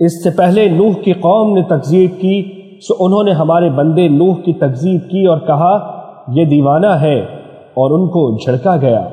اس سے پہلے نوح کی قوم نے تکذیب کی، سو انہوں نے ہمارے بندے نوح کی تکذیب کی اور کہا، یہ دیوانہ ہے اور ان کو جھڑکا گیا۔